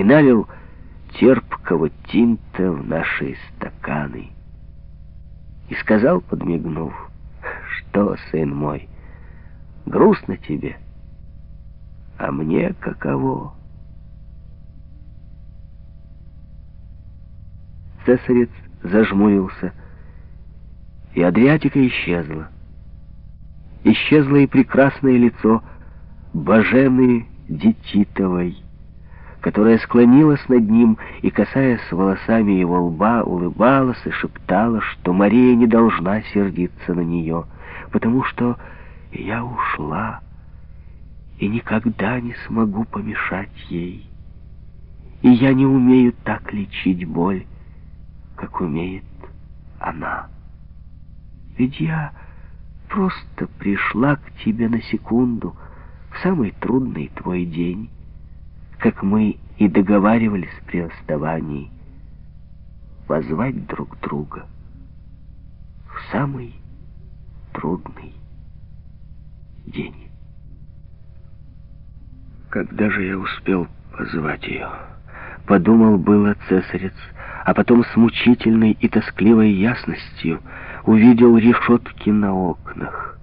и налил терпкого тинта в наши стаканы. И сказал, подмигнув, что, сын мой, грустно тебе, а мне каково? Цесарец зажмурился, и Адриатика исчезла. Исчезло и прекрасное лицо Божены Детитовой, которая склонилась над ним и, касаясь волосами его лба, улыбалась и шептала, что Мария не должна сердиться на нее, потому что я ушла и никогда не смогу помешать ей. И я не умею так лечить боль, как умеет она. Ведь я просто пришла к тебе на секунду, в самый трудный твой день, как мы и договаривались при расставании, позвать друг друга в самый трудный день. Когда же я успел позвать ее? Подумал было цесарец, а потом с мучительной и тоскливой ясностью увидел решетки на окнах,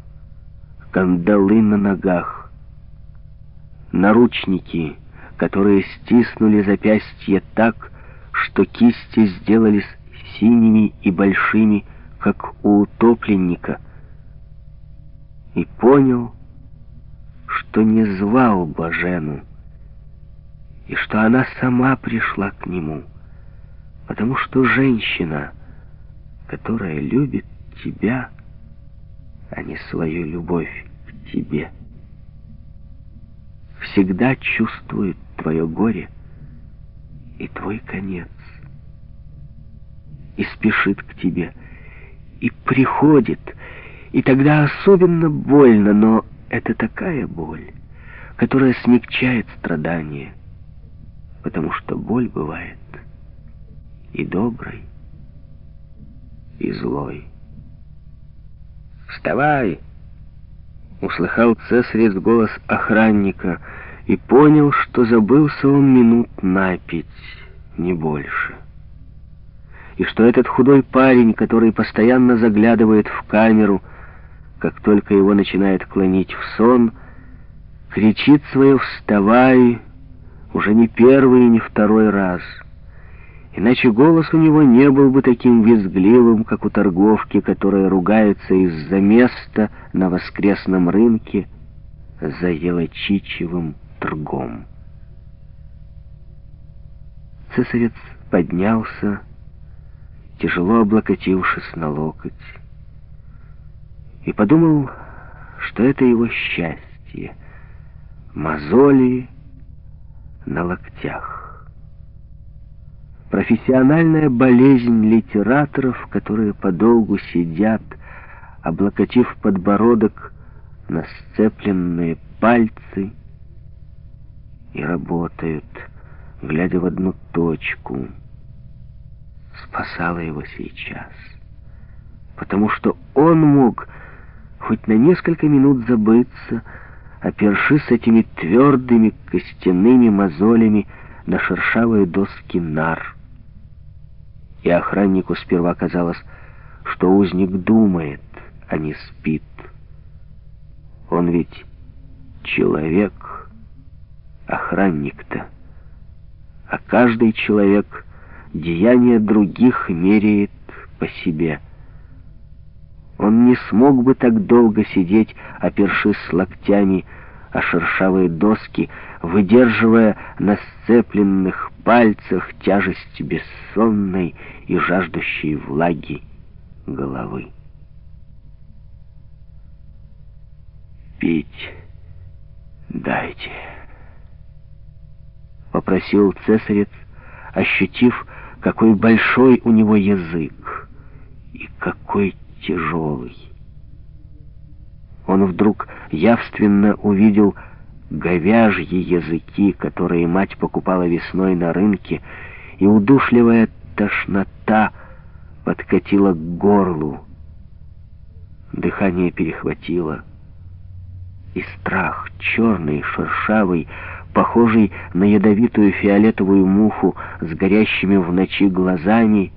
кандалы на ногах, наручники, которые стиснули запястье так, что кисти сделались синими и большими, как у утопленника, и понял, что не звал Бажену, и что она сама пришла к нему — Потому что женщина, которая любит тебя, а не свою любовь к тебе, всегда чувствует твое горе и твой конец, и спешит к тебе, и приходит, и тогда особенно больно, но это такая боль, которая смягчает страдания, потому что боль бывает и добрый, и злой. «Вставай!» — услыхал цесарец голос охранника и понял, что забылся он минут на пять, не больше. И что этот худой парень, который постоянно заглядывает в камеру, как только его начинает клонить в сон, кричит свое «вставай!» уже не первый и не второй раз — Иначе голос у него не был бы таким визгливым, как у торговки, которая ругается из-за места на воскресном рынке за елочичевым торгом. Цесарец поднялся, тяжело облокотившись на локоть, и подумал, что это его счастье — мозоли на локтях. Профессиональная болезнь литераторов, которые подолгу сидят, облокотив подбородок на сцепленные пальцы и работают, глядя в одну точку, спасала его сейчас. Потому что он мог хоть на несколько минут забыться, опершись этими твердыми костяными мозолями на шершавые доски нар — и охраннику сперва казалось, что узник думает, а не спит. Он ведь человек, охранник-то, а каждый человек деяния других меряет по себе. Он не смог бы так долго сидеть, опершись локтями о шершавые доски, выдерживая на сцепленных пальцах тяжесть бессонной и жаждущей влаги головы. «Пить дайте», — попросил цесарец, ощутив, какой большой у него язык и какой тяжелый. Он вдруг явственно увидел говяжьи языки, которые мать покупала весной на рынке, и удушливая тошнота подкатила к горлу. Дыхание перехватило, и страх, черный, шершавый, похожий на ядовитую фиолетовую муху с горящими в ночи глазами,